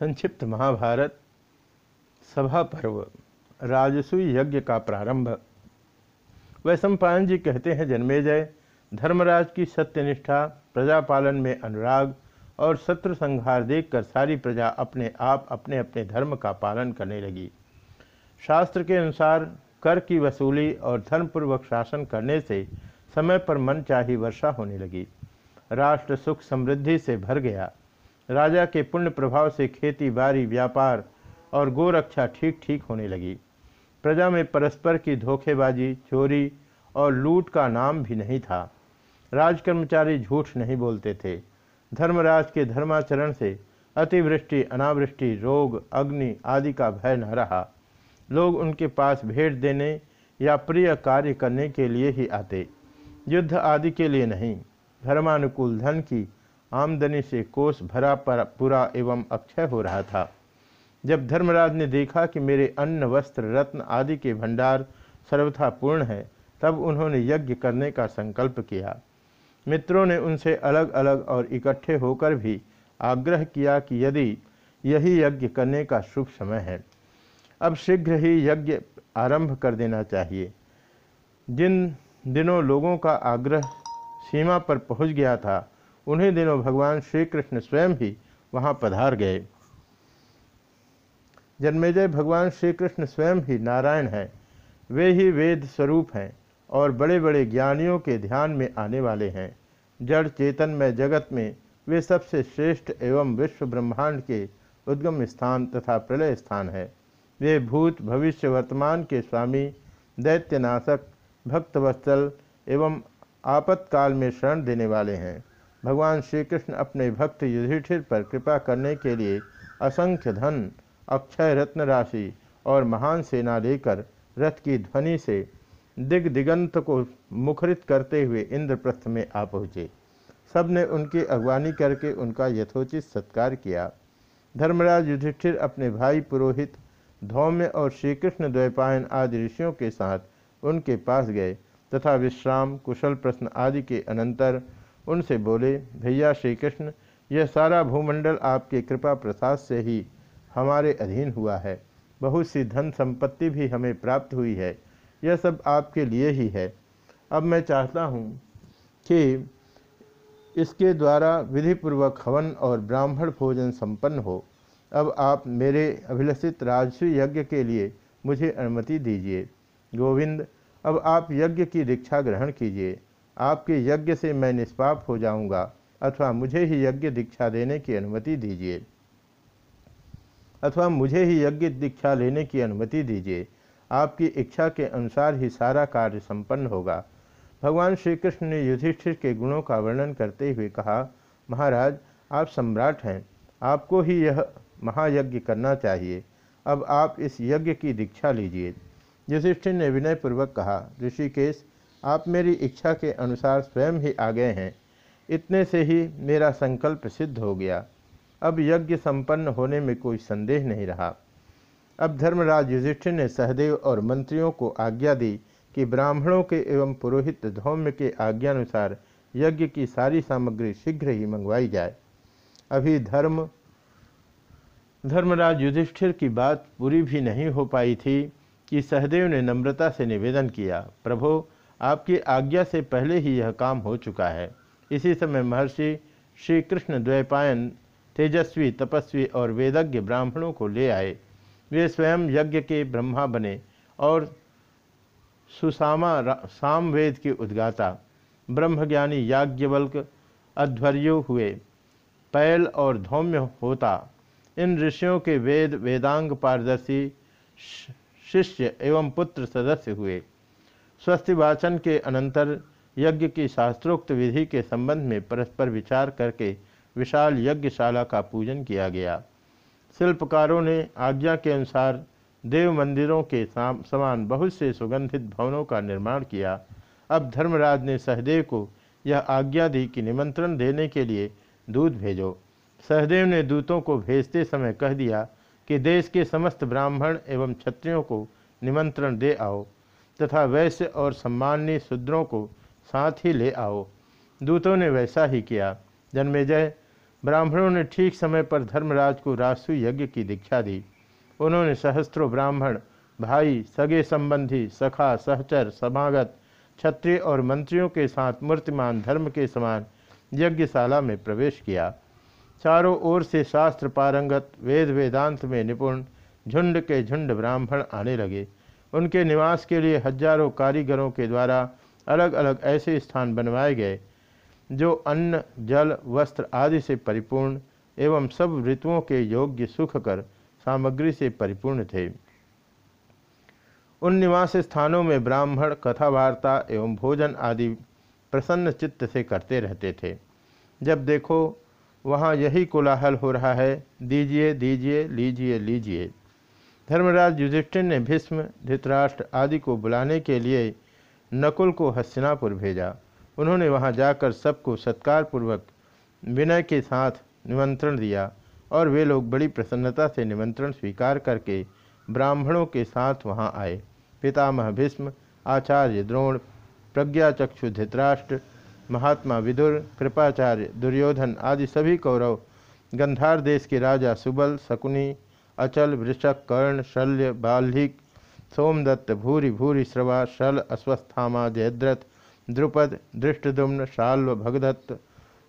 संक्षिप्त महाभारत सभा पर्व राजसूय यज्ञ का प्रारंभ। वैशंपायन जी कहते हैं, जन्मेजय, धर्मराज की सत्यनिष्ठा, प्रजापालन में अनुराग और शत्रु संहार देखकर सारी प्रजा अपने आप अपने अपने धर्म का पालन करने लगी। शास्त्र के अनुसार कर की वसूली और धर्मपूर्वक शासन करने से समय पर मन चाही वर्षा होने लगी। राष्ट्र सुख समृद्धि से भर गया। राजा के पुण्य प्रभाव से खेती बाड़ी व्यापार और गोरक्षा ठीक ठीक होने लगी। प्रजा में परस्पर की धोखेबाजी, चोरी और लूट का नाम भी नहीं था। राजकर्मचारी झूठ नहीं बोलते थे। धर्मराज के धर्माचरण से अतिवृष्टि, अनावृष्टि, रोग, अग्नि आदि का भय न रहा। लोग उनके पास भेंट देने या प्रिय कार्य करने के लिए ही आते। युद्ध आदि के लिए नहीं। धर्मानुकूल धन की आमदनी से कोष भरा पर पूरा एवं अक्षय हो रहा था। जब धर्मराज ने देखा कि मेरे अन्न, वस्त्र, रत्न आदि के भंडार सर्वथा पूर्ण है, तब उन्होंने यज्ञ करने का संकल्प किया। मित्रों ने उनसे अलग अलग और इकट्ठे होकर भी आग्रह किया कि यदि यही यज्ञ करने का शुभ समय है, अब शीघ्र ही यज्ञ आरंभ कर देना चाहिए। जिन दिनों लोगों का आग्रह सीमा पर पहुँच गया था उन्हीं दिनों भगवान श्री कृष्ण स्वयं ही वहाँ पधार गए। जन्मेजय भगवान श्री कृष्ण स्वयं ही नारायण हैं। वे ही वेद स्वरूप हैं और बड़े बड़े ज्ञानियों के ध्यान में आने वाले हैं। जड़ चेतन में जगत में वे सबसे श्रेष्ठ एवं विश्व ब्रह्मांड के उद्गम स्थान तथा प्रलय स्थान है। वे भूत, भविष्य, वर्तमान के स्वामी, दैत्यनाशक, भक्तवत्सल एवं आपातकाल में शरण देने वाले हैं। भगवान श्री कृष्ण अपने भक्त युधिष्ठिर पर कृपा करने के लिए असंख्य धन, अक्षय रत्न राशि और महान सेना लेकर रथ की ध्वनि से दिग दिगंत को मुखरित करते हुए इंद्रप्रस्थ में आ पहुँचे। सबने उनकी अगवानी करके उनका यथोचित सत्कार किया। धर्मराज युधिष्ठिर अपने भाई पुरोहित, धौम्य और श्रीकृष्ण द्वैपायन आदि ऋषियों के साथ उनके पास गए तथा विश्राम, कुशल प्रश्न आदि के अनंतर उनसे बोले, भैया श्री कृष्ण यह सारा भूमंडल आपके कृपा प्रसाद से ही हमारे अधीन हुआ है। बहुत सी धन संपत्ति भी हमें प्राप्त हुई है। यह सब आपके लिए ही है। अब मैं चाहता हूँ कि इसके द्वारा विधिपूर्वक हवन और ब्राह्मण भोजन संपन्न हो। अब आप मेरे अभिलषित राजस्व यज्ञ के लिए मुझे अनुमति दीजिए। गोविंद, अब आप यज्ञ की दीक्षा ग्रहण कीजिए। आपके यज्ञ से मैं निष्पाप हो जाऊँगा, अथवा मुझे ही यज्ञ दीक्षा देने की अनुमति दीजिए। अथवा मुझे ही यज्ञ दीक्षा लेने की अनुमति दीजिए। आपकी इच्छा के अनुसार ही सारा कार्य संपन्न होगा। भगवान श्री कृष्ण ने युधिष्ठिर के गुणों का वर्णन करते हुए कहा, महाराज, आप सम्राट हैं। आपको ही यह महायज्ञ करना चाहिए। अब आप इस यज्ञ की दीक्षा लीजिए। युधिष्ठिर ने विनयपूर्वक कहा, ऋषिकेश आप मेरी इच्छा के अनुसार स्वयं ही आ गए हैं। इतने से ही मेरा संकल्प सिद्ध हो गया। अब यज्ञ संपन्न होने में कोई संदेह नहीं रहा। अब धर्मराज युधिष्ठिर ने सहदेव और मंत्रियों को आज्ञा दी कि ब्राह्मणों के एवं पुरोहित धौम्य के आज्ञानुसार यज्ञ की सारी सामग्री शीघ्र ही मंगवाई जाए। अभी धर्म, धर्मराज युधिष्ठिर की बात पूरी भी नहीं हो पाई थी कि सहदेव ने नम्रता से निवेदन किया, प्रभो आपकी आज्ञा से पहले ही यह काम हो चुका है। इसी समय महर्षि श्री कृष्ण द्वैपायन, तेजस्वी, तपस्वी और वेदज्ञ ब्राह्मणों को ले आए। वे स्वयं यज्ञ के ब्रह्मा बने और सुसामा सामवेद के उद्गाता, ब्रह्मज्ञानी याज्ञवल्क अध्वर्यो हुए, पैल और धौम्य होता। इन ऋषियों के वेद वेदांग पारदर्शी शिष्य एवं पुत्र सदस्य हुए। स्वस्थ वाचन के अनंतर यज्ञ की शास्त्रोक्त विधि के संबंध में परस्पर विचार करके विशाल यज्ञशाला का पूजन किया गया। शिल्पकारों ने आज्ञा के अनुसार देव मंदिरों के समान बहुत से सुगंधित भवनों का निर्माण किया। अब धर्मराज ने सहदेव को यह आज्ञा दी कि निमंत्रण देने के लिए दूध भेजो। सहदेव ने दूतों को भेजते समय कह दिया कि देश के समस्त ब्राह्मण एवं क्षत्रियों को निमंत्रण दे आओ। तथा वैश्य और सम्माननीय शूद्रों को साथ ही ले आओ। दूतों ने वैसा ही किया। जन्मेजय, ब्राह्मणों ने ठीक समय पर धर्मराज को राजसु यज्ञ की दीक्षा दी। उन्होंने सहस्त्रों ब्राह्मण, भाई, सगे संबंधी, सखा, सहचर, समागत, क्षत्रिय और मंत्रियों के साथ मूर्तिमान धर्म के समान यज्ञशाला में प्रवेश किया। चारों ओर से शास्त्र पारंगत, वेद वेदांत में निपुण, झुंड के झुंड ब्राह्मण आने लगे। उनके निवास के लिए हज़ारों कारीगरों के द्वारा अलग अलग ऐसे स्थान बनवाए गए, जो अन्न, जल, वस्त्र आदि से परिपूर्ण एवं सब ऋतुओं के योग्य सुख कर सामग्री से परिपूर्ण थे। उन निवास स्थानों में ब्राह्मण कथा वार्ता एवं भोजन आदि प्रसन्न चित्त से करते रहते थे। जब देखो, वहाँ यही कोलाहल हो रहा है, दीजिए दीजिए, लीजिए लीजिए। धर्मराज युधिष्ठिर ने भीष्म, धृतराष्ट्र आदि को बुलाने के लिए नकुल को हस्तिनापुर भेजा। उन्होंने वहाँ जाकर सबको सत्कारपूर्वक विनय के साथ निमंत्रण दिया और वे लोग बड़ी प्रसन्नता से निमंत्रण स्वीकार करके ब्राह्मणों के साथ वहाँ आए। पितामह भीष्म, आचार्य द्रोण, प्रज्ञाचक्षु धृतराष्ट्र, महात्मा विदुर, कृपाचार्य दुर्योधन आदि सभी कौरव, गंधार देश के राजा सुबल, शकुनी अचल वृषक, कर्ण, शल्य, बाल्हिक, सोमदत्त, भूरि भूरि, श्रवा, शल, अश्वस्थामा, जयद्रथ, द्रुपद दृष्टदुम्न शाल्व, भगदत्त,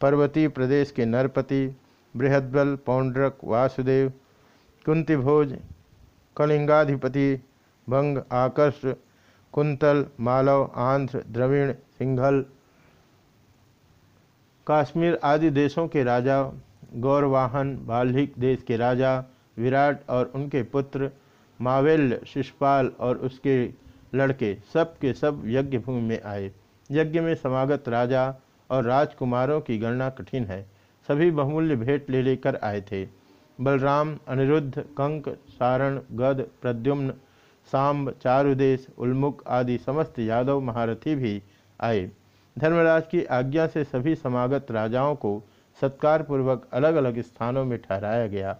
पर्वती प्रदेश के नरपति, बृहद्बल, पौंड्रक, वासुदेव, कुंतीभोज, कलिंगाधिपति, भंग, आकर्ष, कुंतल, मालव, आंध्र, द्रविण, सिंघल, काश्मीर आदि देशों के राजा, गौरवाहन, बाल्हिक देश के राजा विराट और उनके पुत्र मावेल्य शिषपाल और उसके लड़के सब के सब यज्ञ भूमि में आए। यज्ञ में समागत राजा और राजकुमारों की गणना कठिन है। सभी बहुमूल्य भेंट ले लेकर आए थे। बलराम, अनिरुद्ध, कंक, सारण, गद, प्रद्युम्न, सांब चारुदेश उल्मुख आदि समस्त यादव महारथी भी आए। धर्मराज की आज्ञा से सभी समागत राजाओं को सत्कार पूर्वक अलग अलग स्थानों में ठहराया गया।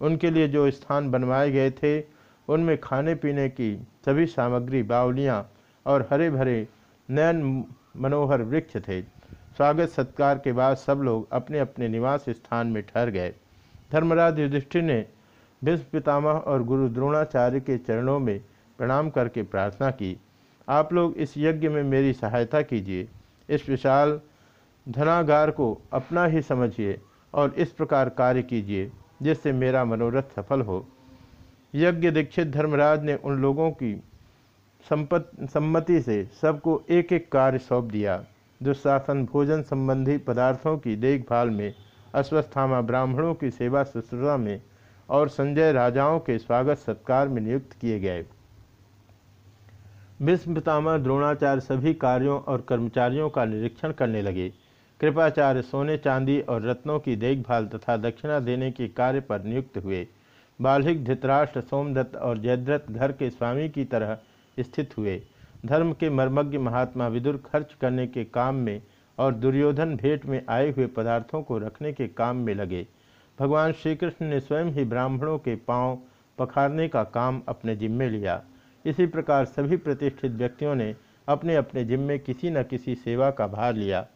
उनके लिए जो स्थान बनवाए गए थे, उनमें खाने पीने की सभी सामग्री, बावलियाँ और हरे भरे नयन मनोहर वृक्ष थे। स्वागत सत्कार के बाद सब लोग अपने अपने निवास स्थान में ठहर गए। धर्मराज युधिष्ठिर ने भीष्म पितामह और गुरु द्रोणाचार्य के चरणों में प्रणाम करके प्रार्थना की। आप लोग इस यज्ञ में मेरी सहायता कीजिए। इस विशाल धनागार को अपना ही समझिए और इस प्रकार कार्य कीजिए। जिससे मेरा मनोरथ सफल हो। यज्ञ दीक्षित धर्मराज ने उन लोगों की सम्मति से सबको एक एक कार्य सौंप दिया। दुशासन, भोजन संबंधी पदार्थों की देखभाल में, अश्वस्थामा ब्राह्मणों की सेवा शुश्रूषा में और संजय राजाओं के स्वागत सत्कार में नियुक्त किए गए। पितामह द्रोणाचार्य सभी कार्यों और कर्मचारियों का निरीक्षण करने लगे। कृपाचार्य सोने चांदी और रत्नों की देखभाल तथा दक्षिणा देने के कार्य पर नियुक्त हुए। बाल्हिक धृतराष्ट्र, सोमदत्त और जयद्रथ घर के स्वामी की तरह स्थित हुए। धर्म के मर्मज्ञ महात्मा विदुर खर्च करने के काम में और दुर्योधन भेंट में आए हुए पदार्थों को रखने के काम में लगे। भगवान श्री कृष्ण ने स्वयं ही ब्राह्मणों के पाँव पखारने का काम अपने जिम्मे लिया। इसी प्रकार सभी प्रतिष्ठित व्यक्तियों ने अपने अपने जिम्मे किसी न किसी सेवा का भार लिया।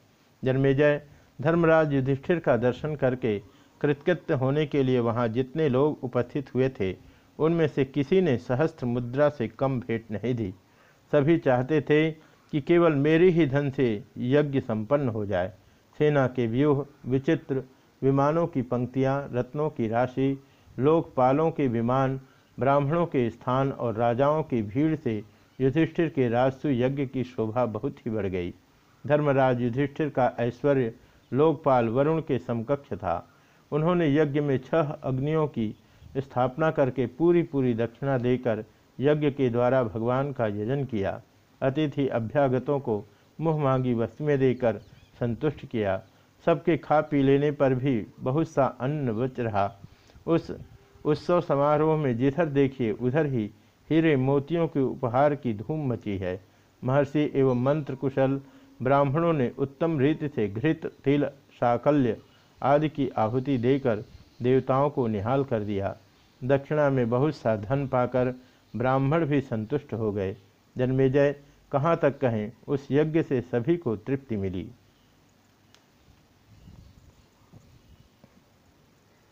जन्मेजय, धर्मराज युधिष्ठिर का दर्शन करके कृतकृत्य होने के लिए वहाँ जितने लोग उपस्थित हुए थे, उनमें से किसी ने सहस्त्र मुद्रा से कम भेंट नहीं दी। सभी चाहते थे कि केवल मेरे ही धन से यज्ञ संपन्न हो जाए। सेना के व्यूह, विचित्र विमानों की पंक्तियाँ, रत्नों की राशि, लोकपालों के विमान, ब्राह्मणों के स्थान और राजाओं की भीड़ से युधिष्ठिर के राजसु यज्ञ की शोभा बहुत ही बढ़ गई। धर्मराज युधिष्ठिर का ऐश्वर्य लोकपाल वरुण के समकक्ष था। उन्होंने यज्ञ में छह अग्नियों की स्थापना करके पूरी पूरी दक्षिणा देकर यज्ञ के द्वारा भगवान का यजन किया। अतिथि अभ्यागतों को मुँह मांगी वस्तुएँ देकर संतुष्ट किया। सबके खा पी लेने पर भी बहुत सा अन्न बच रहा। उस उत्सव समारोह में जिधर देखिए उधर ही हीरे मोतियों के उपहार की धूम मची है। महर्षि एवं मंत्र कुशल ब्राह्मणों ने उत्तम रीति से घृत, तिल साकल्य आदि की आहुति देकर देवताओं को निहाल कर दिया। दक्षिणा में बहुत सा धन पाकर ब्राह्मण भी संतुष्ट हो गए। जन्मेजय, कहाँ तक कहें, उस यज्ञ से सभी को तृप्ति मिली।